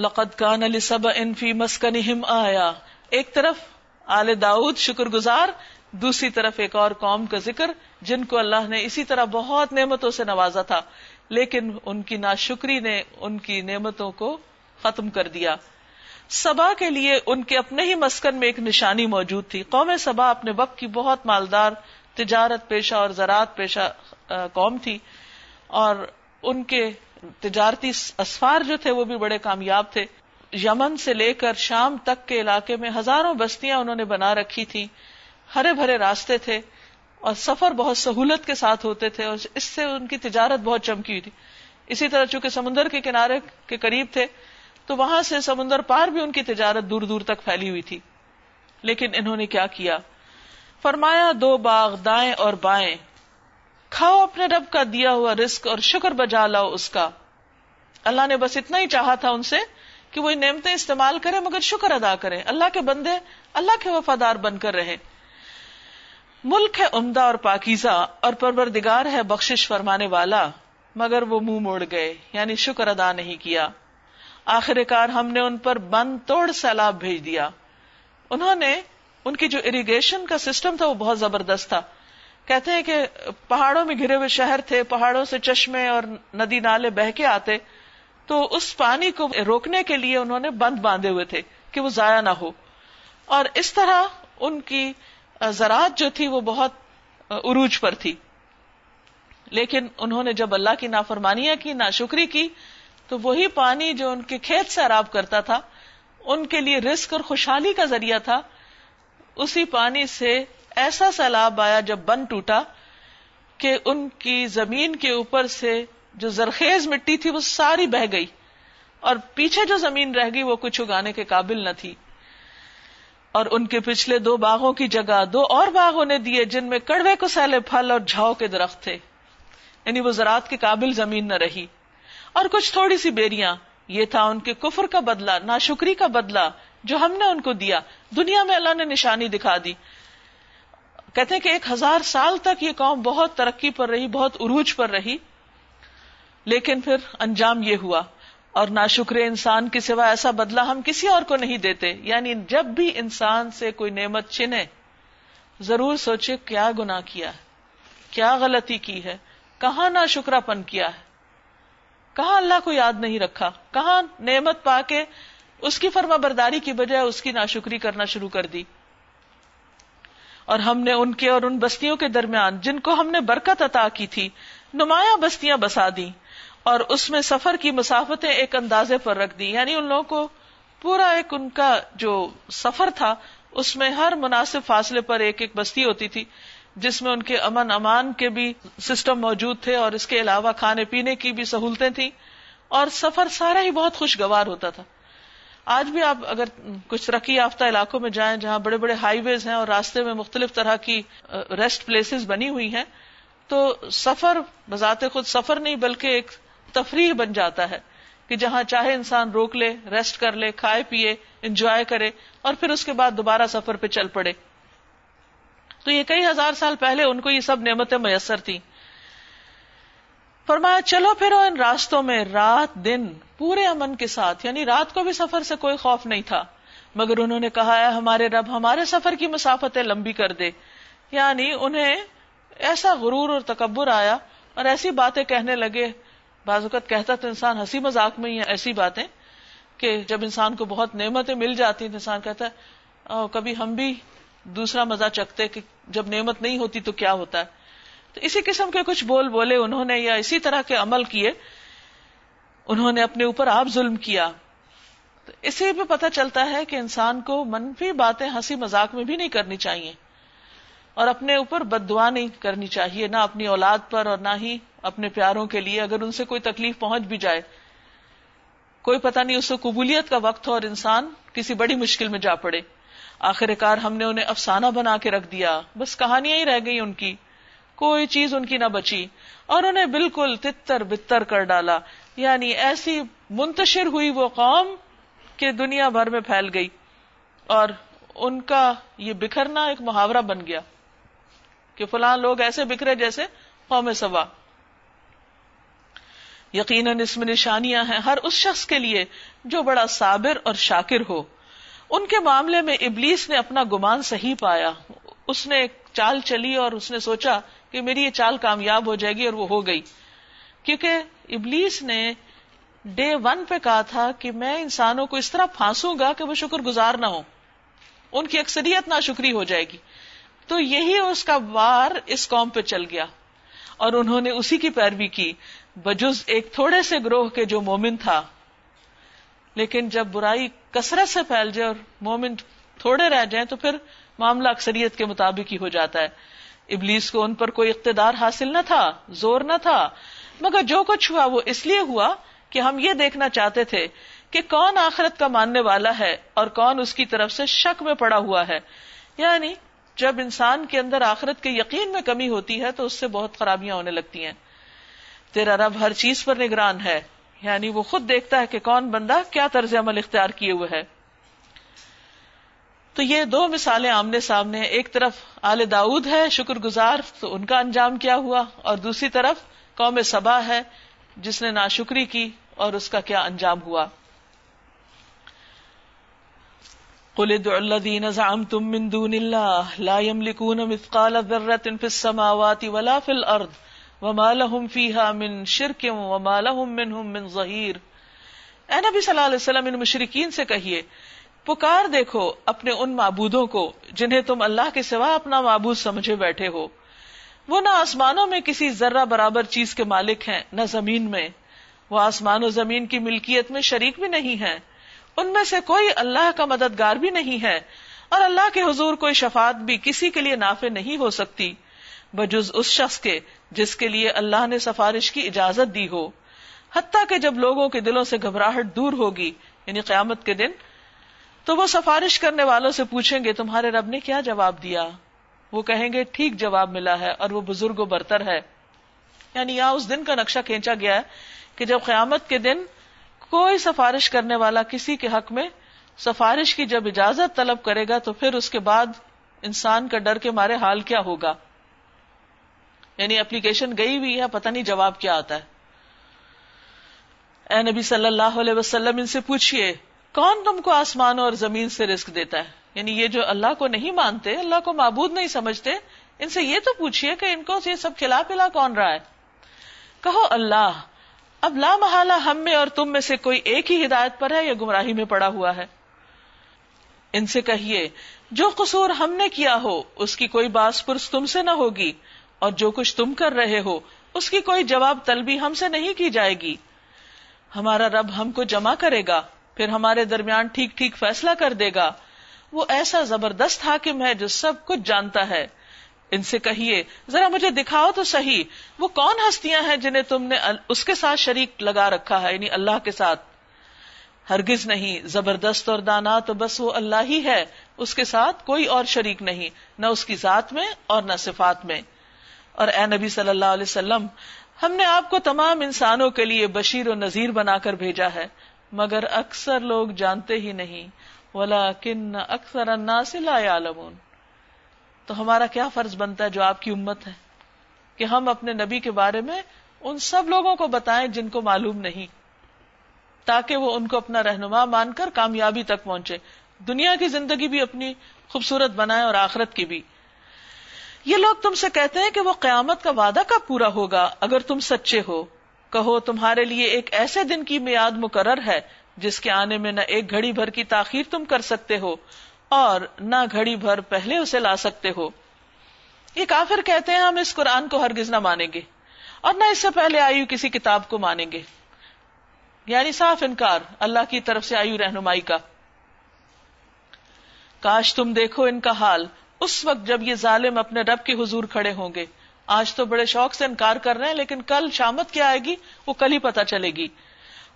لقد کان علی سب ان فی مسکنہم آیا۔ ایک طرف آل داؤد شکر گزار دوسری طرف ایک اور قوم کا ذکر جن کو اللہ نے اسی طرح بہت نعمتوں سے نوازا تھا، لیکن ان کی ناشکری نے ان کی نعمتوں کو ختم کر دیا۔ سبا کے لیے ان کے اپنے ہی مسکن میں ایک نشانی موجود تھی۔ قوم سبا اپنے وقت کی بہت مالدار، تجارت پیشہ اور زراعت پیشہ قوم تھی اور ان کے تجارتی اسفار جو تھے وہ بھی بڑے کامیاب تھے۔ یمن سے لے کر شام تک کے علاقے میں ہزاروں بستیاں انہوں نے بنا رکھی تھی ہرے بھرے راستے تھے اور سفر بہت سہولت کے ساتھ ہوتے تھے اور اس سے ان کی تجارت بہت چمکی ہوئی تھی۔ اسی طرح چونکہ سمندر کے کنارے کے قریب تھے، تو وہاں سے سمندر پار بھی ان کی تجارت دور دور تک پھیلی ہوئی تھی۔ لیکن انہوں نے کیا کیا؟ فرمایا، دو باغ دائیں اور بائیں۔ کھاؤ اپنے رب کا دیا ہوا رسک اور شکر بجا لاؤ اس کا۔ اللہ نے بس اتنا ہی چاہا تھا ان سے کہ وہ نعمتیں استعمال کرے مگر شکر ادا کرے اللہ کے بندے اللہ کے وفادار بن کر رہے ملک ہے عمدہ اور پاکیزہ اور پروردگار ہے بخشش فرمانے والا، مگر وہ منہ موڑ گئے یعنی شکر ادا نہیں کیا۔ آخر کار ہم نے ان پر بند توڑ سیلاب بھیج دیا۔ انہوں نے، ان کی جو اریگیشن کا سسٹم تھا وہ بہت زبردست تھا۔ کہتے ہیں کہ پہاڑوں میں گھرے ہوئے شہر تھے، پہاڑوں سے چشمے اور ندی نالے بہ کے آتے، تو اس پانی کو روکنے کے لیے انہوں نے بند باندھے ہوئے تھے کہ وہ ضائع نہ ہو۔ اور اس طرح ان کی زراعت جو تھی وہ بہت عروج پر تھی۔ لیکن انہوں نے جب اللہ کی نافرمانیاں کی، ناشکری کی، تو وہی پانی جو ان کے کھیت سے عراب کرتا تھا، ان کے لیے رسک اور خوشحالی کا ذریعہ تھا، اسی پانی سے ایسا سیلاب آیا جب بن ٹوٹا کہ ان کی زمین کے اوپر سے جو زرخیز مٹی تھی وہ ساری بہ گئی اور پیچھے جو زمین رہ گئی وہ کچھ اگانے کے قابل نہ تھی اور ان کے پچھلے دو باغوں کی جگہ دو اور باغ انہیں دیے جن میں کڑوے کو سیلے پھل اور جھاؤ کے درخت تھے۔ یعنی وہ زراعت کے قابل زمین نہ رہی۔ اور کچھ تھوڑی سی بیریاں، یہ تھا ان کے کفر کا بدلہ نا شکری کا بدلہ جو ہم نے ان کو دیا۔ دنیا میں اللہ نے نشانی دکھا دی۔ کہتے کہ ایک ہزار سال تک یہ قوم بہت ترقی پر رہی، بہت عروج پر رہی، لیکن پھر انجام یہ ہوا۔ اور ناشکر انسان کے سوا ایسا بدلہ ہم کسی اور کو نہیں دیتے۔ یعنی جب بھی انسان سے کوئی نعمت چنے ضرور سوچے کیا گنا کیا ہے، کیا غلطی کی ہے، کہاں نا شکرا پن کیا ہے، کہاں اللہ کو یاد نہیں رکھا، کہاں نعمت پا کے اس کی فرما برداری کی بجائے اس کی ناشکری کرنا شروع کر دی۔ اور ہم نے ان کے اور ان بستیوں کے درمیان جن کو ہم نے برکت عطا کی تھی، نمایاں بستیاں بسا دی اور اس میں سفر کی مسافتیں ایک اندازے پر رکھ دی یعنی ان لوگوں کو پورا ایک ان کا جو سفر تھا، اس میں ہر مناسب فاصلے پر ایک ایک بستی ہوتی تھی، جس میں ان کے امن امان کے بھی سسٹم موجود تھے اور اس کے علاوہ کھانے پینے کی بھی سہولتیں تھیں۔ اور سفر سارا ہی بہت خوشگوار ہوتا تھا۔ آج بھی آپ اگر کچھ ترقی یافتہ علاقوں میں جائیں جہاں بڑے بڑے ہائی ویز ہیں اور راستے میں مختلف طرح کی ریسٹ پلیسز بنی ہوئی ہیں، تو سفر، بذات خود سفر نہیں بلکہ ایک تفریح بن جاتا ہے کہ جہاں چاہے انسان روک لے ریسٹ کر لے، کھائے پیے انجوائے کرے اور پھر اس کے بعد دوبارہ سفر پہ چل پڑے۔ تو یہ کئی ہزار سال پہلے ان کو یہ سب نعمتیں میسر تھیں۔ فرمایا، چلو پھر ان راستوں میں رات دن پورے امن کے ساتھ یعنی رات کو بھی سفر سے کوئی خوف نہیں تھا، مگر انہوں نے کہا ہے ہمارے رب، ہمارے سفر کی مسافتیں لمبی کر دے۔ یعنی انہیں ایسا غرور اور تکبر آیا اور ایسی باتیں کہنے لگے۔ بعض اوقات کہتا تو انسان ہنسی مذاق میں ہی ایسی باتیں کہ جب انسان کو بہت نعمتیں مل جاتی ہیں، انسان کہتا ہے کبھی ہم بھی دوسرا مزہ چکتے کہ جب نعمت نہیں ہوتی تو کیا ہوتا ہے؟ تو اسی قسم کے کچھ بول بولے انہوں نے یا اسی طرح کے عمل کیے، انہوں نے اپنے اوپر آپ ظلم کیا۔ تو اسی پہ پتہ چلتا ہے کہ انسان کو منفی باتیں ہنسی مذاق میں بھی نہیں کرنی چاہیے اور اپنے اوپر بد دعا نہیں کرنی چاہیے، نہ اپنی اولاد پر اور نہ ہی اپنے پیاروں کے لیے اگر ان سے کوئی تکلیف پہنچ بھی جائے۔ کوئی پتہ نہیں اس کو قبولیت کا وقت ہو اور انسان کسی بڑی مشکل میں جا پڑے۔ آخر کار ہم نے انہیں افسانہ بنا کے رکھ دیا۔ بس کہانیاں ہی رہ گئی ان کی۔ کوئی چیز ان کی نہ بچی۔ اور انہیں بالکل تتر بتر کر ڈالا۔ یعنی ایسی منتشر ہوئی وہ قوم کہ دنیا بھر میں پھیل گئی۔ اور ان کا یہ بکھرنا ایک محاورہ بن گیا کہ فلاں لوگ ایسے بکھرے جیسے قوم سبا یقیناً اس میں نشانیاں ہیں ہر اس شخص کے لیے جو بڑا صابر اور شاکر ہو۔ ان کے معاملے میں ابلیس نے اپنا گمان صحیح پایا۔ اس نے ایک چال چلی اور اس نے سوچا کہ میری یہ چال کامیاب ہو جائے گی اور وہ ہو گئی۔ کیونکہ ابلیس نے ڈے ون پہ کہا تھا کہ میں انسانوں کو اس طرح پھانسوں گا کہ وہ شکر گزار نہ ہو ان کی اکثریت نہ شکری ہو جائے گی۔ تو یہی اس کا وار اس قوم پہ چل گیا۔ اور انہوں نے اسی کی پیروی کی۔ بجز ایک تھوڑے سے گروہ کے جو مومن تھا۔ لیکن جب برائی کثرت سے پھیل جائے اور مومن تھوڑے رہ جائیں تو پھر معاملہ اکثریت کے مطابق ہی ہو جاتا ہے۔ ابلیس کو ان پر کوئی اقتدار حاصل نہ تھا، زور نہ تھا، مگر جو کچھ ہوا وہ اس لیے ہوا کہ ہم یہ دیکھنا چاہتے تھے کہ کون آخرت کا ماننے والا ہے اور کون اس کی طرف سے شک میں پڑا ہوا ہے۔ یعنی جب انسان کے اندر آخرت کے یقین میں کمی ہوتی ہے تو اس سے بہت خرابیاں ہونے لگتی ہیں۔ تیرا رب ہر چیز پر نگران ہے یعنی وہ خود دیکھتا ہے کہ کون بندہ کیا طرز عمل اختیار کیے ہوئے ہے۔ تو یہ دو مثالیں آمنے سامنے، ایک طرف آل داود ہے شکر گزار تو ان کا انجام کیا ہوا، اور دوسری طرف قوم سبا ہے، جس نے ناشکری کی اور اس کا کیا انجام ہوا۔ قل ادعوا الذين زعمتم من دون الله لا يملكون مثقال ذرة في السماوات ولا في الأرض وما لهم فيها من شرك وما لهم منهم من ظهير اے نبی صلی اللہ علیہ وسلم، ان مشرکین سے کہیے پکار دیکھو اپنے ان معبودوں کو جنہیں تم اللہ کے سوا اپنا معبود سمجھے بیٹھے ہو۔ وہ نہ آسمانوں میں کسی ذرہ برابر چیز کے مالک ہیں، نہ زمین میں۔ وہ آسمان و زمین کی ملکیت میں شریک بھی نہیں ہے ان میں سے کوئی اللہ کا مددگار بھی نہیں ہے۔ اور اللہ کے حضور کوئی شفاعت بھی کسی کے لیے نافع نہیں ہو سکتی۔ بجز اس شخص کے جس کے لیے اللہ نے سفارش کی اجازت دی ہو۔ حتیٰ کہ جب لوگوں کے دلوں سے گھبراہٹ دور ہوگی یعنی قیامت کے دن تو وہ سفارش کرنے والوں سے پوچھیں گے، تمہارے رب نے کیا جواب دیا؟ وہ کہیں گے، ٹھیک جواب ملا ہے اور وہ بزرگ و برتر ہے۔ یعنی یہاں اس دن کا نقشہ کھینچا گیا ہے کہ جب قیامت کے دن کوئی سفارش کرنے والا کسی کے حق میں سفارش کی جب اجازت طلب کرے گا تو پھر اس کے بعد انسان کا ڈر کے مارے حال کیا ہوگا؟ یعنی اپلیکیشن گئی ہوئی ہے، پتہ نہیں جواب کیا آتا ہے۔ اے نبی صلی اللہ علیہ وسلم، ان سے پوچھئے کون تم کو آسمانوں اور زمین سے رزق دیتا ہے؟ یعنی یہ جو اللہ کو نہیں مانتے، اللہ کو معبود نہیں سمجھتے، ان سے یہ تو پوچھئے کہ ان کو یہ سب کھلا پلا کون رہا ہے؟ کہو، اللہ، اب لا محالہ ہم میں اور تم میں سے کوئی ایک ہی ہدایت پر ہے یا گمراہی میں پڑا ہوا ہے؟ ان سے کہیے، جو قصور ہم نے کیا ہو، اس کی کوئی باس پرس تم سے نہ ہوگی، اور جو کچھ تم کر رہے ہو، اس کی کوئی جواب طلبی ہم سے نہیں کی جائے گی۔ ہمارا رب ہم کو جمع کرے گا۔ پھر ہمارے درمیان ٹھیک ٹھیک فیصلہ کر دے گا۔ وہ ایسا زبردست حاکم ہے جو سب کچھ جانتا ہے۔ ان سے کہیے، ذرا مجھے دکھاؤ تو صحیح، وہ کون ہستیاں ہیں جنہیں تم نے اس کے ساتھ شریک لگا رکھا ہے یعنی اللہ کے ساتھ؟ ہرگز نہیں، زبردست اور دانا تو بس وہ اللہ ہی ہے۔ اس کے ساتھ کوئی اور شریک نہیں، نہ اس کی ذات میں اور نہ صفات میں۔ اور اے نبی صلی اللہ علیہ وسلم، ہم نے آپ کو تمام انسانوں کے لیے بشیر و نذیر بنا کر بھیجا ہے۔ مگر اکثر لوگ جانتے ہی نہیں۔ ولا کن اکثر لا يعلمون۔ تو ہمارا کیا فرض بنتا ہے جو آپ کی امت ہے؟ کہ ہم اپنے نبی کے بارے میں ان سب لوگوں کو بتائیں جن کو معلوم نہیں، تاکہ وہ ان کو اپنا رہنما مان کر کامیابی تک پہنچے۔ دنیا کی زندگی بھی اپنی خوبصورت بنائے اور آخرت کی بھی۔ یہ لوگ تم سے کہتے ہیں کہ وہ قیامت کا وعدہ کب پورا ہوگا؟ اگر تم سچے ہو۔ کہو تمہارے لیے ایک ایسے دن کی میاد مقرر ہے جس کے آنے میں نہ ایک گھڑی بھر کی تاخیر تم کر سکتے ہو اور نہ گھڑی بھر پہلے اسے لا سکتے ہو۔ یہ کافر کہتے ہیں ہم اس قرآن کو ہرگز نہ مانیں گے اور نہ اس سے پہلے آئی کسی کتاب کو مانیں گے۔ یعنی صاف انکار، اللہ کی طرف سے آئی رہنمائی کا۔ کاش تم دیکھو ان کا حال، اس وقت جب یہ ظالم اپنے رب کے حضور کھڑے ہوں گے۔ آج تو بڑے شوق سے انکار کر رہے ہیں، لیکن کل شامت کیا آئے گی، وہ کل ہی پتا چلے گی۔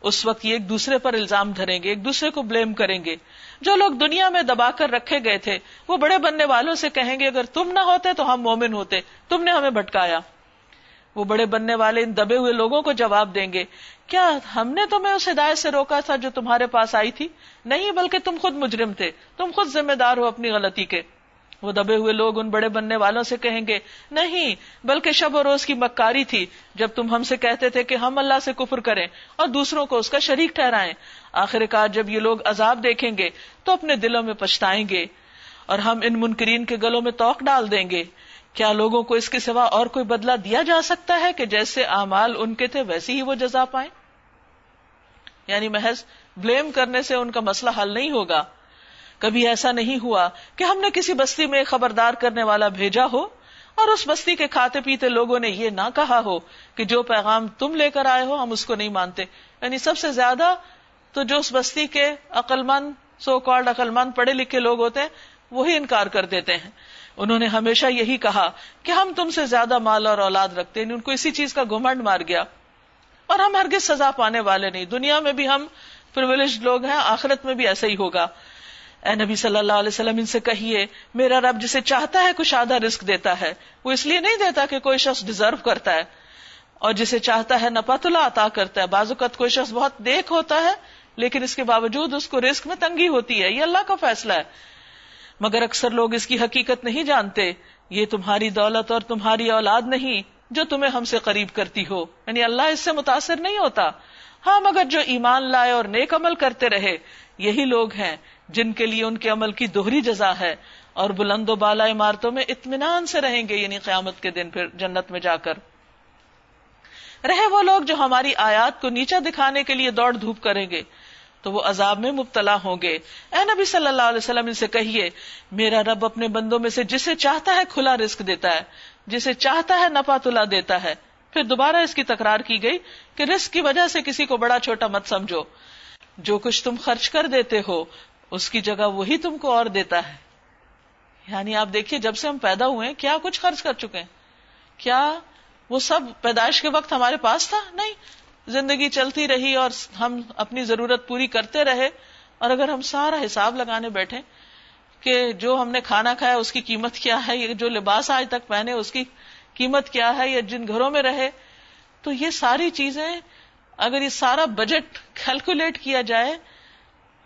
اس وقت یہ ایک دوسرے پر الزام دھریں گے، ایک دوسرے کو بلیم کریں گے۔ جو لوگ دنیا میں دبا کر رکھے گئے تھے، وہ بڑے بننے والوں سے کہیں گے، اگر تم نہ ہوتے تو ہم مومن ہوتے، تم نے ہمیں بھٹکایا۔ وہ بڑے بننے والے ان دبے ہوئے لوگوں کو جواب دیں گے، کیا ہم نے تمہیں اس ہدایت سے روکا تھا جو تمہارے پاس آئی تھی؟ نہیں، بلکہ تم خود مجرم تھے، تم خود ذمہ دار ہو اپنی غلطی کے۔ وہ دبے ہوئے لوگ ان بڑے بننے والوں سے کہیں گے، نہیں، بلکہ شب و روز کی مکاری تھی، جب تم ہم سے کہتے تھے کہ ہم اللہ سے کفر کریں اور دوسروں کو اس کا شریک ٹھہرائیں۔ آخر کار جب یہ لوگ عذاب دیکھیں گے، تو اپنے دلوں میں پچھتائیں گے اور ہم ان منکرین کے گلوں میں توق ڈال دیں گے۔ کیا لوگوں کو اس کے سوا اور کوئی بدلہ دیا جا سکتا ہے کہ جیسے اعمال ان کے تھے ویسے ہی وہ جزا پائیں؟ یعنی محض بلیم کرنے سے ان کا مسئلہ حل نہیں ہوگا۔ کبھی ایسا نہیں ہوا کہ ہم نے کسی بستی میں خبردار کرنے والا بھیجا ہو اور اس بستی کے کھاتے پیتے لوگوں نے یہ نہ کہا ہو کہ جو پیغام تم لے کر آئے ہو ہم اس کو نہیں مانتے۔ یعنی سب سے زیادہ تو جو اس بستی کے عقل مند سو کالڈ عقل مند پڑھے لکھے لوگ ہوتے ہیں، وہی انکار کر دیتے ہیں۔ انہوں نے ہمیشہ یہی کہا کہ ہم تم سے زیادہ مال اور اولاد رکھتے ہیں، ان کو اسی چیز کا گھمنڈ مار گیا۔ اور ہم ہرگز سزا پانے والے نہیں۔ دنیا میں بھی ہم پرولیج لوگ ہیں، آخرت میں بھی ایسا ہی ہوگا۔ اے نبی صلی اللہ علیہ وسلم، ان سے کہیے، میرا رب جسے چاہتا ہے کچھ آدھا رسک دیتا ہے، وہ اس لیے نہیں دیتا کہ کوئی شخص ڈیزرو کرتا ہے، اور جسے چاہتا ہے نپاتلا عطا کرتا ہے۔ بعض اوقات کوئی شخص بہت دیکھ ہوتا ہے، لیکن اس کے باوجود اس کو رسک میں تنگی ہوتی ہے، یہ اللہ کا فیصلہ ہے۔ مگر اکثر لوگ اس کی حقیقت نہیں جانتے، یہ تمہاری دولت اور تمہاری اولاد نہیں جو تمہیں ہم سے قریب کرتی ہو۔ یعنی اللہ اس سے متاثر نہیں ہوتا۔ ہاں مگر جو ایمان لائے اور نیک عمل کرتے رہے، یہی لوگ ہیں۔ جن کے لیے ان کے عمل کی دوہری جزا ہے اور بلند و بالا عمارتوں میں اطمینان سے رہیں گے یعنی قیامت کے دن پھر جنت میں جا کر۔ رہے وہ لوگ جو ہماری آیات کو نیچا دکھانے کے لیے دوڑ دھوپ کریں گے، تو وہ عذاب میں مبتلا ہوں گے۔ اے نبی صلی اللہ علیہ وسلم، ان سے کہیے، میرا رب اپنے بندوں میں سے جسے چاہتا ہے کھلا رسک دیتا ہے، جسے چاہتا ہے نفا تلا دیتا ہے۔ پھر دوبارہ اس کی تکرار کی گئی کہ رسک کی وجہ سے کسی کو بڑا چھوٹا مت سمجھو۔ جو کچھ تم خرچ کر دیتے ہو اس کی جگہ وہی تم کو اور دیتا ہے۔ یعنی آپ دیکھیے، جب سے ہم پیدا ہوئے کیا کچھ خرچ کر چکے ہیں؟ کیا وہ سب پیدائش کے وقت ہمارے پاس تھا؟ نہیں۔ زندگی چلتی رہی اور ہم اپنی ضرورت پوری کرتے رہے۔ اور اگر ہم سارا حساب لگانے بیٹھے کہ جو ہم نے کھانا کھایا، اس کی قیمت کیا ہے؟ یا جو لباس آج تک پہنے، اس کی قیمت کیا ہے؟ یا جن گھروں میں رہے۔ تو یہ ساری چیزیں، اگر یہ سارا بجٹ کیلکولیٹ کیا جائے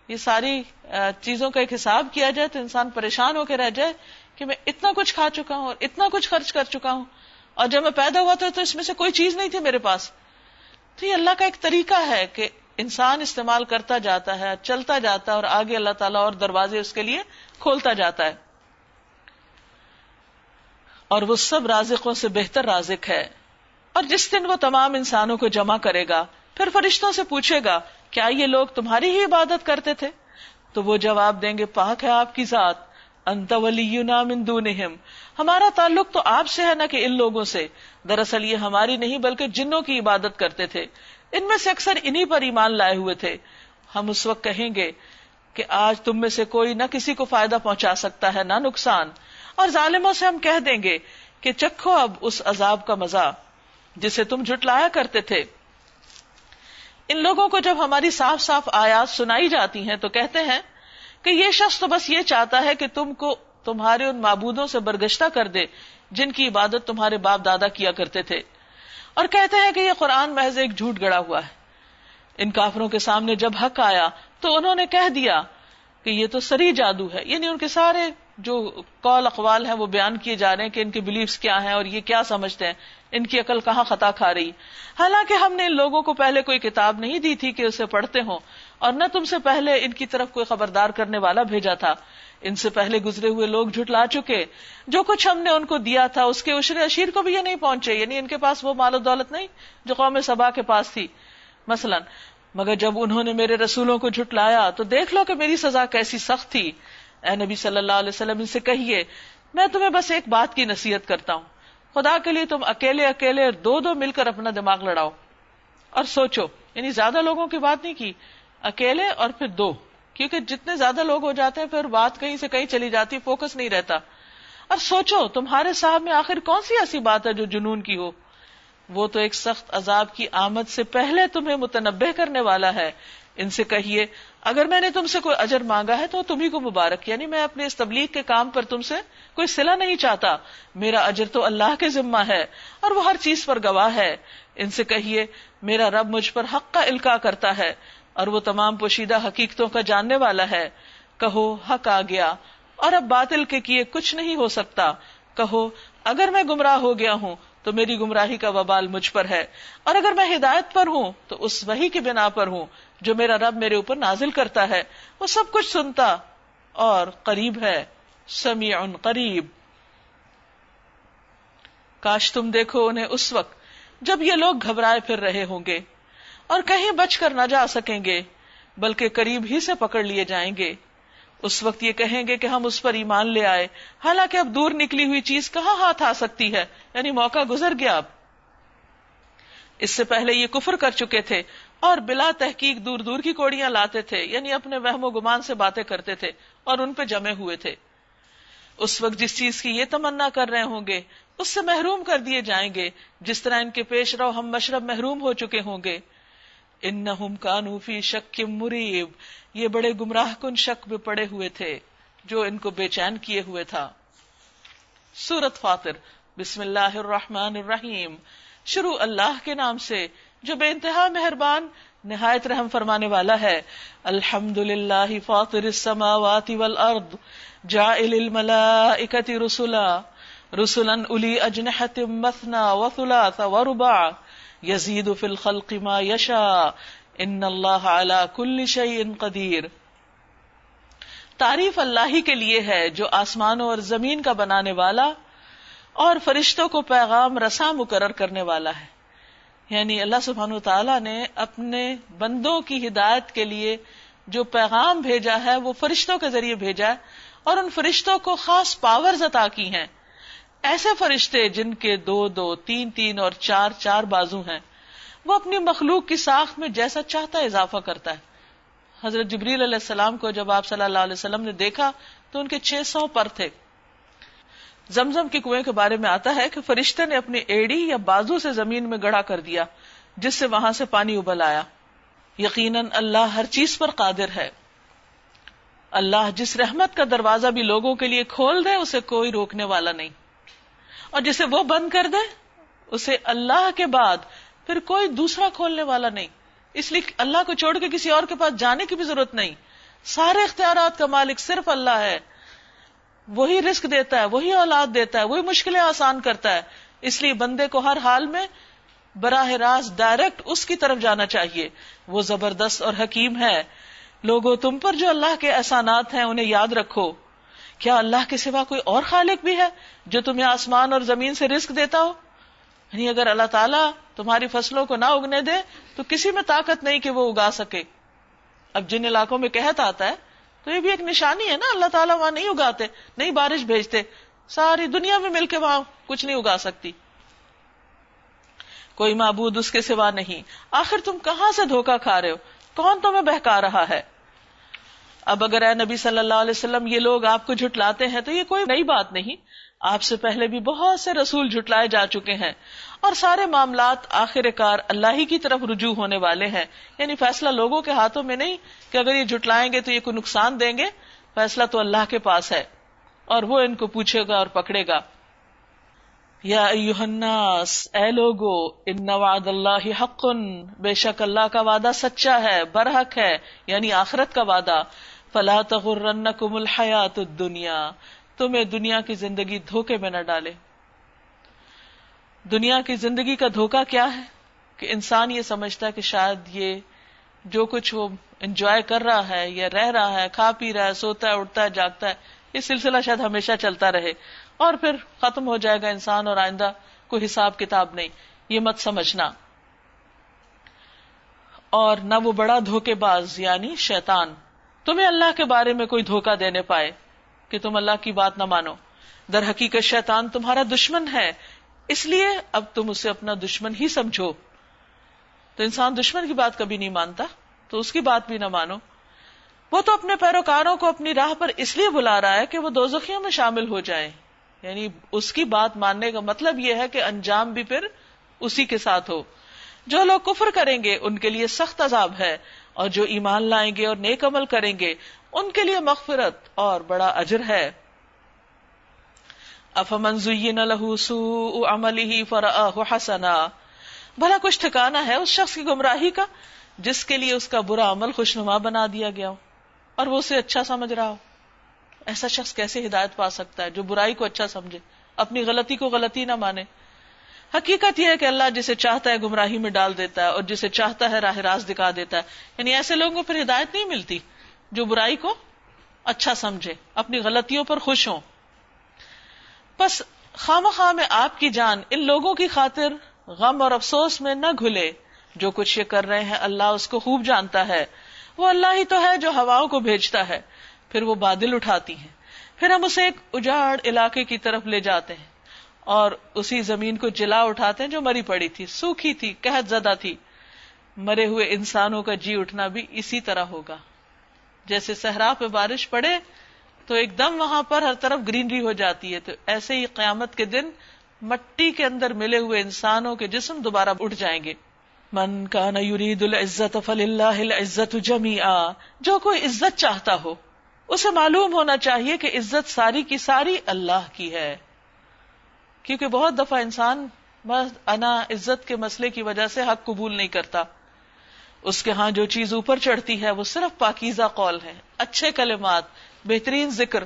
یہ ساری چیزوں کا ایک حساب کیا جائے تو انسان پریشان ہو کے رہ جائے کہ میں اتنا کچھ کھا چکا ہوں اور اتنا کچھ خرچ کر چکا ہوں اور جب میں پیدا ہوا تھا تو اس میں سے کوئی چیز نہیں تھی میرے پاس۔ تو یہ اللہ کا ایک طریقہ ہے کہ انسان استعمال کرتا جاتا ہے، چلتا جاتا ہے اور آگے اللہ تعالیٰ اور دروازے اس کے لیے کھولتا جاتا ہے۔ اور وہ سب رازقوں سے بہتر رازق ہے۔ اور جس دن وہ تمام انسانوں کو جمع کرے گا، پھر فرشتوں سے پوچھے گا کیا یہ لوگ تمہاری ہی عبادت کرتے تھے؟ تو وہ جواب دیں گے، پاک ہے آپ کی ذات۔ انت ولینا من دونہم۔ ہمارا تعلق تو آپ سے ہے نہ کہ ان لوگوں سے۔ دراصل یہ ہماری نہیں بلکہ جنوں کی عبادت کرتے تھے۔ ان میں سے اکثر انہی پر ایمان لائے ہوئے تھے۔ ہم اس وقت کہیں گے کہ آج تم میں سے کوئی نہ کسی کو فائدہ پہنچا سکتا ہے، نہ نقصان۔ اور ظالموں سے ہم کہہ دیں گے کہ چکھو اب اس عذاب کا مزہ جسے تم جھٹلایا کرتے تھے۔ ان لوگوں کو جب ہماری صاف صاف آیات سنائی جاتی ہیں تو کہتے ہیں کہ یہ شخص تو بس یہ چاہتا ہے کہ تم کو تمہارے ان معبودوں سے برگشتہ کر دے جن کی عبادت تمہارے باپ دادا کیا کرتے تھے۔ اور کہتے ہیں کہ یہ قرآن محض ایک جھوٹ گڑا ہوا ہے۔ ان کافروں کے سامنے جب حق آیا تو انہوں نے کہہ دیا کہ یہ تو سری جادو ہے یعنی ان کے سارے جو کال اقوال ہیں وہ بیان کیے جا رہے ہیں کہ ان کے بلیفس کیا ہیں اور یہ کیا سمجھتے ہیں، ان کی عقل کہاں خطا کھا رہی؟ حالانکہ ہم نے ان لوگوں کو پہلے کوئی کتاب نہیں دی تھی کہ اسے پڑھتے ہوں، اور نہ تم سے پہلے ان کی طرف کوئی خبردار کرنے والا بھیجا تھا۔ ان سے پہلے گزرے ہوئے لوگ جھٹلا چکے۔ جو کچھ ہم نے ان کو دیا تھا، اس کے اشر اشیر کو بھی یہ نہیں پہنچے یعنی ان کے پاس وہ مال و دولت نہیں جو قوم سبا کے پاس تھی۔ مثلا، مگر جب انہوں نے میرے رسولوں کو جھٹلایا تو دیکھ لو کہ میری سزا کیسی سخت تھی۔ اے نبی صلی اللہ علیہ وسلم، ان سے کہیے، میں تمہیں بس ایک بات کی نصیحت کرتا ہوں۔ خدا کے لیے تم اکیلے اکیلے اور دو دو مل کر اپنا دماغ لڑاؤ۔ اور سوچو یعنی زیادہ لوگوں کی بات نہیں کی، اکیلے اور پھر دو۔ کیونکہ جتنے زیادہ لوگ ہو جاتے ہیں، پھر بات کہیں سے کہیں چلی جاتی، فوکس نہیں رہتا۔ اور سوچو، تمہارے صاحب میں آخر کون سی ایسی بات ہے جو جنون کی ہو؟ وہ تو ایک سخت عذاب کی آمد سے پہلے تمہیں متنبع کرنے والا ہے۔ ان سے کہیے، اگر میں نے تم سے کوئی اجر مانگا ہے تو تمہیں کو مبارک یعنی میں اپنے اس تبلیغ کے کام پر تم سے کوئی سلا نہیں چاہتا۔ میرا اجر تو اللہ کے ذمہ ہے اور وہ ہر چیز پر گواہ ہے۔ ان سے کہیے، میرا رب مجھ پر حق کا الکا کرتا ہے اور وہ تمام پوشیدہ حقیقتوں کا جاننے والا ہے۔ کہو، حق آ گیا اور اب باطل کے کیے کچھ نہیں ہو سکتا۔ کہو، اگر میں گمراہ ہو گیا ہوں تو میری گمراہی کا وبال مجھ پر ہے اور اگر میں ہدایت پر ہوں تو اس وہی کی بنا پر ہوں۔ جو میرا رب میرے اوپر نازل کرتا ہے، وہ سب کچھ سنتا اور قریب ہے سمیع قریب۔ کاش تم دیکھو انہیں اس وقت جب یہ لوگ گھبرائے پھر رہے ہوں گے اور کہیں بچ کر نہ جا سکیں گے، بلکہ قریب ہی سے پکڑ لیے جائیں گے۔ اس وقت یہ کہیں گے کہ ہم اس پر ایمان لے آئے۔ حالانکہ اب دور نکلی ہوئی چیز کہاں ہاتھ آ سکتی ہے؟ یعنی موقع گزر گیا اب۔ اس سے پہلے یہ کفر کر چکے تھے۔ اور بلا تحقیق دور دور کی کوڑیاں لاتے تھے یعنی اپنے وہم و گمان سے باتیں کرتے تھے اور ان پہ جمے ہوئے تھے۔ اس وقت جس چیز کی یہ تمنا کر رہے ہوں گے، اس سے محروم کر دیے جائیں گے۔ جس طرح ان کے پیش رو ہم مشرب محروم ہو چکے ہوں گے۔ ان کانو فی شک مریب، یہ بڑے گمراہ کن شک میں پڑے ہوئے تھے، جو ان کو بے چین کیے ہوئے تھا۔ سورت فاطر، بسم اللہ الرحمن الرحیم۔ شروع اللہ کے نام سے جو بے انتہا مہربان نہایت رحم فرمانے والا ہے۔ الحمد للہ فاطر السماوات والارض جائل الملائکت رسولا رسلا الی اجنحت مثنا وثلاث وربع یزید فی الخلق ما یشا ان اللہ علی کل شیء قدیر۔ تعریف اللہ ہی کے لیے ہے جو آسمانوں اور زمین کا بنانے والا اور فرشتوں کو پیغام رسا مقرر کرنے والا ہے۔ یعنی اللہ سبحانہ تعالیٰ نے اپنے بندوں کی ہدایت کے لیے جو پیغام بھیجا ہے، وہ فرشتوں کے ذریعے بھیجا ہے اور ان فرشتوں کو خاص پاور عطا کی ہیں۔ ایسے فرشتے جن کے دو دو، تین تین اور چار چار بازو ہیں، وہ اپنی مخلوق کی ساخت میں جیسا چاہتا اضافہ کرتا ہے۔ حضرت جبریل علیہ السلام کو جب آپ صلی اللہ علیہ وسلم نے دیکھا تو ان کے چھ سو پر تھے۔ زمزم کے کنویں کے بارے میں آتا ہے کہ فرشتے نے اپنی ایڑی یا بازو سے زمین میں گڑا کر دیا، جس سے وہاں سے پانی ابل آیا۔ یقیناً اللہ ہر چیز پر قادر ہے۔ اللہ جس رحمت کا دروازہ بھی لوگوں کے لیے کھول دے، اسے کوئی روکنے والا نہیں۔ اور جسے وہ بند کر دے، اسے اللہ کے بعد پھر کوئی دوسرا کھولنے والا نہیں۔ اس لیے اللہ کو چھوڑ کے کسی اور کے پاس جانے کی بھی ضرورت نہیں۔ سارے اختیارات کا مالک صرف اللہ ہے۔ وہی رسک دیتا ہے، وہی اولاد دیتا ہے، وہی مشکلیں آسان کرتا ہے۔ اس لیے بندے کو ہر حال میں براہ راست ڈائریکٹ اس کی طرف جانا چاہیے۔ وہ زبردست اور حکیم ہے۔ لوگوں تم پر جو اللہ کے احسانات ہیں انہیں یاد رکھو۔ کیا اللہ کے سوا کوئی اور خالق بھی ہے جو تمہیں آسمان اور زمین سے رسک دیتا ہو؟ یعنی اگر اللہ تعالیٰ تمہاری فصلوں کو نہ اگنے دے، تو کسی میں طاقت نہیں کہ وہ اگا سکے۔ اب جن علاقوں میں کہت آتا ہے تو یہ بھی ایک نشانی ہے نا، اللہ تعالیٰ وہاں نہیں اگاتے، نہیں بارش بھیجتے، ساری دنیا میں مل کے وہاں کچھ نہیں اگا سکتی۔ کوئی معبود اس کے سوا نہیں۔ آخر تم کہاں سے دھوکا کھا رہے ہو؟ کون تمہیں بہکا رہا ہے؟ اب اگر اے نبی صلی اللہ علیہ وسلم یہ لوگ آپ کو جھٹلاتے ہیں تو یہ کوئی نئی بات نہیں۔ آپ سے پہلے بھی بہت سے رسول جھٹلائے جا چکے ہیں۔ اور سارے معاملات آخر کار اللہ ہی کی طرف رجوع ہونے والے ہیں۔ یعنی فیصلہ لوگوں کے ہاتھوں میں نہیں کہ اگر یہ جھٹلائیں گے تو یہ کوئی نقصان دیں گے۔ فیصلہ تو اللہ کے پاس ہے اور وہ ان کو پوچھے گا اور پکڑے گا۔ یا الناس، اے لوگو، ان وعد اللہ حق بے شک اللہ کا وعدہ سچا ہے، برحق ہے یعنی آخرت کا وعدہ۔ فلا تغرنکم الحیات الدنیا۔ تمہیں دنیا کی زندگی دھوکے میں نہ ڈالے۔ دنیا کی زندگی کا دھوکا کیا ہے کہ انسان یہ سمجھتا ہے کہ شاید یہ جو کچھ وہ انجوائے کر رہا ہے یا رہ رہا ہے، کھا پی رہا ہے، سوتا ہے، اٹھتا ہے، جاگتا ہے، یہ سلسلہ شاید ہمیشہ چلتا رہے۔ اور پھر ختم ہو جائے گا انسان اور آئندہ کوئی حساب کتاب نہیں۔ یہ مت سمجھنا۔ اور نہ وہ بڑا دھوکے باز یعنی شیطان۔ تمہیں اللہ کے بارے میں کوئی دھوکا دینے پائے کہ تم اللہ کی بات نہ مانو۔ در حقیقت شیطان تمہارا دشمن ہے۔ اس لیے اب تم اسے اپنا دشمن ہی سمجھو۔ تو انسان دشمن کی بات کبھی نہیں مانتا، تو اس کی بات بھی نہ مانو۔ وہ تو اپنے پیروکاروں کو اپنی راہ پر اس لیے بلا رہا ہے کہ وہ دوزخیوں میں شامل ہو جائیں۔ یعنی اس کی بات ماننے کا مطلب یہ ہے کہ انجام بھی پھر اسی کے ساتھ ہو۔ جو لوگ کفر کریں گے، ان کے لیے سخت عذاب ہے۔ اور جو ایمان لائیں گے اور نیک عمل کریں گے، ان کے لیے مغفرت اور بڑا اجر ہے۔ افمن زین له سوء عمله فرآه حسنا۔ بھلا کچھ ٹھکانا ہے اس شخص کی گمراہی کا جس کے لیے اس کا برا عمل خوشنما بنا دیا گیا ہو اور وہ اسے اچھا سمجھ رہا ہو۔ ایسا شخص کیسے ہدایت پا سکتا ہے جو برائی کو اچھا سمجھے، اپنی غلطی کو غلطی نہ مانے۔ حقیقت یہ ہے کہ اللہ جسے چاہتا ہے گمراہی میں ڈال دیتا ہے اور جسے چاہتا ہے راہ راز دکھا دیتا ہے۔ یعنی ایسے لوگوں کو پھر ہدایت نہیں ملتی جو برائی کو اچھا سمجھے، اپنی غلطیوں پر خوش ہوں۔ بس خام خواہ میں آپ کی جان ان لوگوں کی خاطر غم اور افسوس میں نہ گھلے۔ جو کچھ یہ کر رہے ہیں، اللہ اس کو خوب جانتا ہے۔ وہ اللہ ہی تو ہے جو ہواؤں کو بھیجتا ہے۔ پھر وہ بادل اٹھاتی ہیں۔ پھر ہم اسے ایک اجاڑ علاقے کی طرف لے جاتے ہیں۔ اور اسی زمین کو جلا اٹھاتے ہیں جو مری پڑی تھی، سوکھی تھی، قحط زدہ تھی۔ مرے ہوئے انسانوں کا جی اٹھنا بھی اسی طرح ہوگا۔ جیسے صحرا پہ بارش پڑے تو ایک دم وہاں پر ہر طرف گرینری ہو جاتی ہے تو ایسے ہی قیامت کے دن مٹی کے اندر ملے ہوئے انسانوں کے جسم دوبارہ اٹھ جائیں گے۔ من کا یرید العزت فل اللہ عزت جمی جو کوئی عزت چاہتا ہو، اسے معلوم ہونا چاہیے کہ عزت ساری کی ساری اللہ کی ہے۔ کیونکہ بہت دفعہ انسان بس انا عزت کے مسئلے کی وجہ سے حق قبول نہیں کرتا۔ اس کے ہاں جو چیز اوپر چڑھتی ہے، وہ صرف پاکیزہ قول ہے، اچھے کلمات بہترین ذکر۔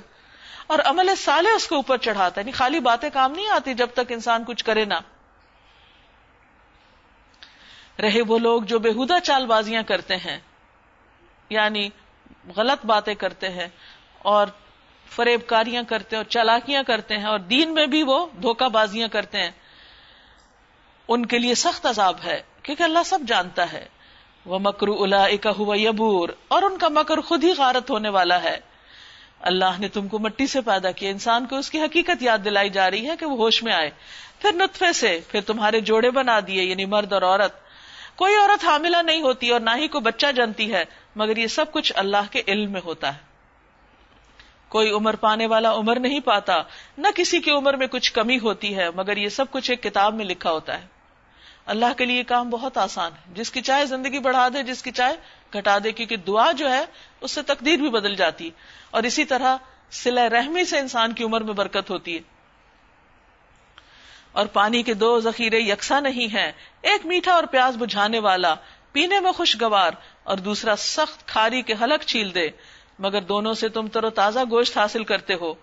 اور عمل سالے اس کو اوپر چڑھاتا ہے یعنی خالی باتیں کام نہیں آتی جب تک انسان کچھ کرے نہ۔ رہے وہ لوگ جو بےحدہ چال بازیاں کرتے ہیں یعنی غلط باتیں کرتے ہیں اور فریب کاریاں کرتے ہیں اور چالاکیاں کرتے ہیں اور دین میں بھی وہ دھوکہ بازیاں کرتے ہیں، ان کے لیے سخت عذاب ہے، کیونکہ اللہ سب جانتا ہے۔ وہ مکرو الا ہوا یبور اور ان کا مکر خود ہی غارت ہونے والا ہے۔ اللہ نے تم کو مٹی سے پیدا کیا۔ انسان کو اس کی حقیقت یاد دلائی جا رہی ہے کہ وہ ہوش میں آئے۔ پھر نطفے سے پھر تمہارے جوڑے بنا دیے یعنی مرد اور عورت۔ کوئی عورت حاملہ نہیں ہوتی اور نہ ہی کوئی بچہ جنتی ہے، مگر یہ سب کچھ اللہ کے علم میں ہوتا ہے۔ کوئی عمر پانے والا عمر نہیں پاتا، نہ کسی کی عمر میں کچھ کمی ہوتی ہے، مگر یہ سب کچھ ایک کتاب میں لکھا ہوتا ہے۔ اللہ کے لیے کام بہت آسان ہے۔ جس کی چاہے زندگی بڑھا دے، جس کی چاہے گھٹا دے کیونکہ دعا جو ہے، اس سے تقدیر بھی بدل جاتی اور اسی طرح سلا رحمی سے انسان کی عمر میں برکت ہوتی ہے۔ اور پانی کے دو ذخیرے یکساں نہیں ہیں۔ ایک میٹھا اور پیاز بجھانے والا، پینے میں خوشگوار، اور دوسرا سخت کھاری کے حلق چھیل دے۔ مگر دونوں سے تم تر و تازہ گوشت حاصل کرتے ہو۔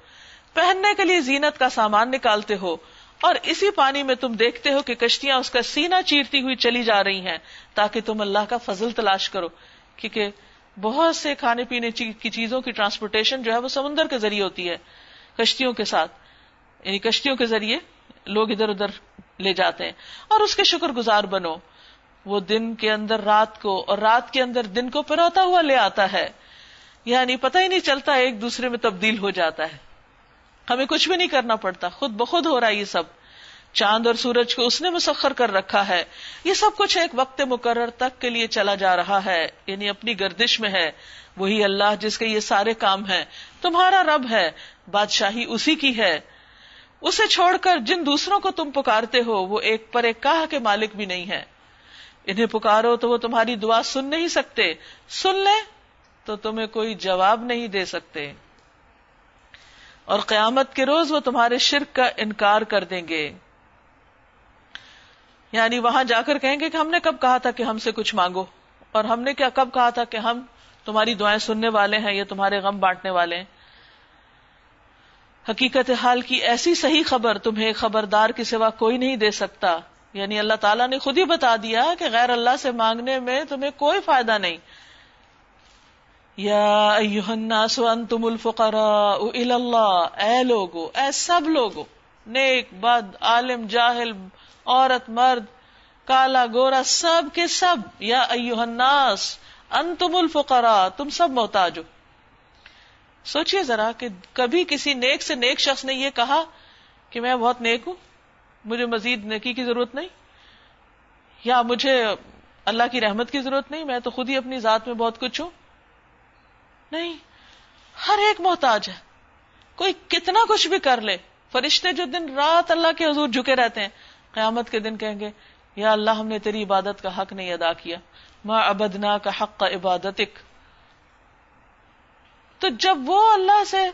پہننے کے لیے زینت کا سامان نکالتے ہو۔ اور اسی پانی میں تم دیکھتے ہو کہ کشتیاں اس کا سینا چیرتی ہوئی چلی جا رہی ہیں، تاکہ تم اللہ کا فضل تلاش کرو۔ کیونکہ بہت سے کھانے پینے کی چیزوں کی ٹرانسپورٹیشن جو ہے وہ سمندر کے ذریعے ہوتی ہے، کشتیوں کے ساتھ۔ یعنی کشتیوں کے ذریعے لوگ ادھر ادھر لے جاتے ہیں۔ اور اس کے شکر گزار بنو۔ وہ دن کے اندر رات کو اور رات کے اندر دن کو پروتا ہوا لے آتا ہے۔ یعنی پتہ ہی نہیں چلتا ایک دوسرے میں تبدیل ہو جاتا ہے۔ ہمیں کچھ بھی نہیں کرنا پڑتا، خود بخود ہو رہا ہے یہ سب۔ چاند اور سورج کو اس نے مسخر کر رکھا ہے۔ یہ سب کچھ ایک وقت مقرر تک کے لیے چلا جا رہا ہے یعنی اپنی گردش میں ہے۔ وہی اللہ جس کے یہ سارے کام ہیں۔ تمہارا رب ہے، بادشاہی اسی کی ہے۔ اسے چھوڑ کر جن دوسروں کو تم پکارتے ہو، وہ ایک پر ایک کہا کے مالک بھی نہیں ہے انہیں پکارو تو وہ تمہاری دعا سن نہیں سکتے۔ سن لے تو تمہیں کوئی جواب نہیں دے سکتے۔ اور قیامت کے روز وہ تمہارے شرک کا انکار کر دیں گے۔ یعنی وہاں جا کر کہیں گے کہ ہم نے کب کہا تھا کہ ہم سے کچھ مانگو اور ہم نے کیا کب کہا تھا کہ ہم تمہاری دعائیں سننے والے ہیں یا تمہارے غم بانٹنے والے ہیں؟ حقیقت حال کی ایسی صحیح خبر تمہیں خبردار کے سوا کوئی نہیں دے سکتا۔ یعنی اللہ تعالیٰ نے خود ہی بتا دیا کہ غیر اللہ سے مانگنے میں تمہیں کوئی فائدہ نہیں۔ یا الناس انتم الفقراء اللہ، اے لوگو، اے سب لوگو نیک بد، عالم، جاہل، عورت، مرد، کالا گورا، سب کے سب، یا ایوہ الناس، انتم الفقراء، تم سب محتاج ہو۔ سوچئے ذرا کہ کبھی کسی نیک سے نیک شخص نے یہ کہا کہ میں بہت نیک ہوں، مجھے مزید نیکی کی ضرورت نہیں، یا مجھے اللہ کی رحمت کی ضرورت نہیں، میں تو خود ہی اپنی ذات میں بہت کچھ ہوں۔ نہیں، ہر ایک محتاج ہے۔ کوئی کتنا کچھ بھی کر لے۔ فرشتے جو دن رات اللہ کے حضور جھکے رہتے ہیں، قیامت کے دن کہیں گے، یا اللہ ہم نے تیری عبادت کا حق نہیں ادا کیا۔ ما ابدنا کا حق کا عبادت تو جب وہ اللہ سے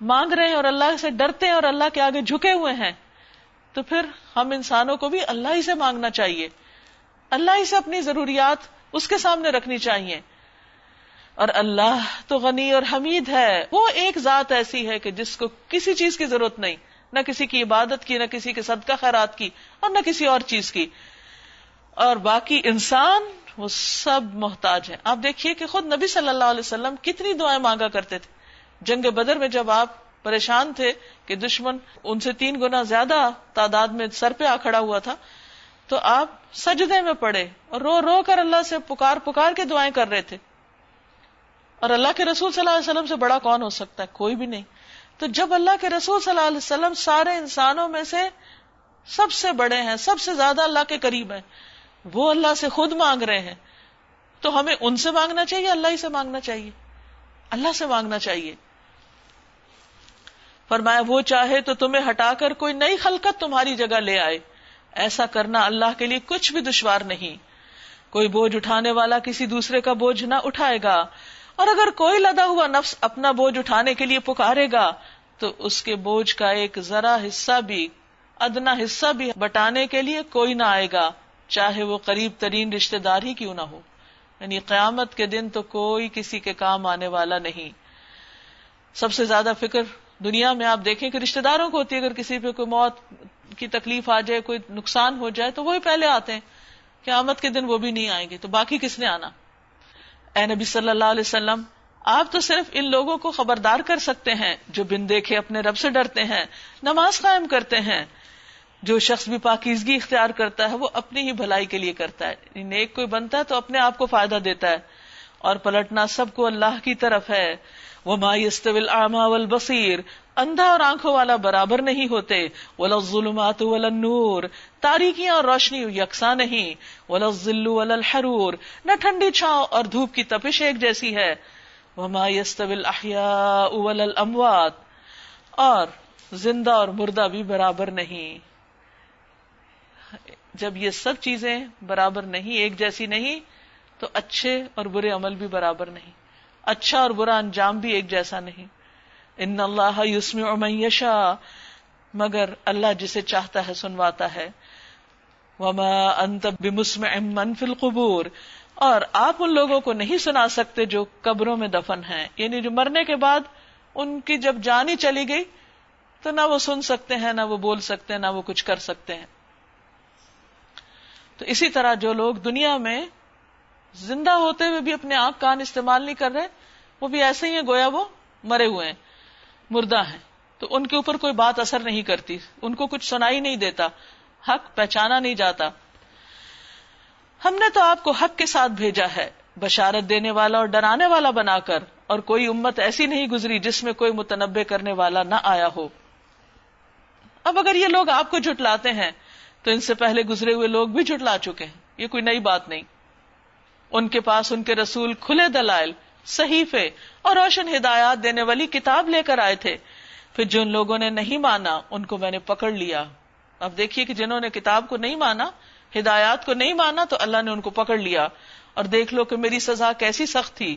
مانگ رہے ہیں اور اللہ سے ڈرتے ہیں اور اللہ کے آگے جھکے ہوئے ہیں، تو پھر ہم انسانوں کو بھی اللہ ہی سے مانگنا چاہیے۔ اللہ ہی سے اپنی ضروریات اس کے سامنے رکھنی چاہیے۔ اور اللہ تو غنی اور حمید ہے۔ وہ ایک ذات ایسی ہے کہ جس کو کسی چیز کی ضرورت نہیں، نہ کسی کی عبادت کی، نہ کسی کے صدقہ خیرات کی اور نہ کسی اور چیز کی۔ اور باقی انسان وہ سب محتاج ہے آپ دیکھیے کہ خود نبی صلی اللہ علیہ وسلم کتنی دعائیں مانگا کرتے تھے۔ جنگ بدر میں جب آپ پریشان تھے کہ دشمن ان سے تین گنا زیادہ تعداد میں سر پہ آ کھڑا ہوا تھا، تو آپ سجدے میں پڑے اور رو رو کر اللہ سے پکار پکار کے دعائیں کر رہے تھے۔ اور اللہ کے رسول صلی اللہ علیہ وسلم سے بڑا کون ہو سکتا ہے؟ کوئی بھی نہیں۔ تو جب اللہ کے رسول صلی اللہ علیہ وسلم سارے انسانوں میں سے سب سے بڑے ہیں، سب سے زیادہ اللہ کے قریب ہیں، وہ اللہ سے خود مانگ رہے ہیں۔ تو ہمیں ان سے مانگنا چاہیے، اللہ ہی سے مانگنا چاہیے۔ اللہ سے مانگنا چاہیے۔ فرمایا، وہ چاہے تو تمہیں ہٹا کر کوئی نئی خلقت تمہاری جگہ لے آئے۔ ایسا کرنا اللہ کے لیے کچھ بھی دشوار نہیں۔ کوئی بوجھ اٹھانے والا کسی دوسرے کا بوجھ نہ اٹھائے گا۔ اور اگر کوئی لدا ہوا نفس اپنا بوجھ اٹھانے کے لیے پکارے گا، تو اس کے بوجھ کا ایک ذرا حصہ بھی، ادنا حصہ بھی بٹانے کے لیے کوئی نہ آئے گا، چاہے وہ قریب ترین رشتے دار ہی کیوں نہ ہو۔ یعنی قیامت کے دن تو کوئی کسی کے کام آنے والا نہیں۔ سب سے زیادہ فکر دنیا میں آپ دیکھیں کہ رشتے داروں کو ہوتی ہے، اگر کسی پہ کوئی موت کی تکلیف آ جائے، کوئی نقصان ہو جائے، تو وہی پہلے آتے ہیں۔ قیامت کے دن وہ بھی نہیں آئیں گے، تو باقی کس نے آنا؟ اے نبی صلی اللہ علیہ وسلم، آپ تو صرف ان لوگوں کو خبردار کر سکتے ہیں جو بن دیکھے اپنے رب سے ڈرتے ہیں، نماز قائم کرتے ہیں۔ جو شخص بھی پاکیزگی اختیار کرتا ہے، وہ اپنی ہی بھلائی کے لیے کرتا ہے۔ یعنی نیک کوئی بنتا ہے تو اپنے آپ کو فائدہ دیتا ہے۔ اور پلٹنا سب کو اللہ کی طرف ہے۔ وہ مایستل آما بصیر اندھا اور آنکھوں والا برابر نہیں ہوتے۔ ولا ظلمات ولا نور تاریکیاں اور روشنی یکساں نہیں۔ ولا ذلو ولا الحرور۔ نہ ٹھنڈی چھاؤں اور دھوپ کی تپش ایک جیسی ہے۔ وما يستوي الاحياء ولا الاموات اور زندہ اور مردہ بھی برابر نہیں۔ جب یہ سب چیزیں برابر نہیں، ایک جیسی نہیں تو اچھے اور برے عمل بھی برابر نہیں۔ اچھا اور برا انجام بھی ایک جیسا نہیں۔ ان اللہ یسمع من یشا مگر اللہ جسے چاہتا ہے سنواتا ہے۔ وما انت بمسمع من فی القبور۔ اور آپ ان لوگوں کو نہیں سنا سکتے جو قبروں میں دفن ہیں۔ یعنی جو مرنے کے بعد ان کی جب جان ہی چلی گئی، تو نہ وہ سن سکتے ہیں، نہ وہ بول سکتے ہیں، نہ وہ کچھ کر سکتے ہیں۔ تو اسی طرح جو لوگ دنیا میں زندہ ہوتے ہوئے بھی اپنے آنکھ کان استعمال نہیں کر رہے وہ بھی ایسے ہی ہیں گویا وہ مرے ہوئے ہیں، مردہ ہیں۔ تو ان کے اوپر کوئی بات اثر نہیں کرتی، ان کو کچھ سنائی نہیں دیتا، حق پہچانا نہیں جاتا۔ ہم نے تو آپ کو حق کے ساتھ بھیجا ہے، بشارت دینے والا اور ڈرانے والا بنا کر، اور کوئی امت ایسی نہیں گزری جس میں کوئی متنبع کرنے والا نہ آیا ہو۔ اب اگر یہ لوگ آپ کو جھٹلاتے ہیں، تو ان سے پہلے گزرے ہوئے لوگ بھی جھٹلا چکے ہیں۔ یہ کوئی نئی بات نہیں۔ ان کے پاس ان کے رسول کھلے دلائل، صحیفے اور روشن ہدایات دینے والی کتاب لے کر آئے تھے۔ پھر جن لوگوں نے نہیں مانا، ان کو میں نے پکڑ لیا۔ اب دیکھیے کہ جنہوں نے کتاب کو نہیں مانا، ہدایات کو نہیں مانا، تو اللہ نے ان کو پکڑ لیا۔ اور دیکھ لو کہ میری سزا کیسی سخت تھی۔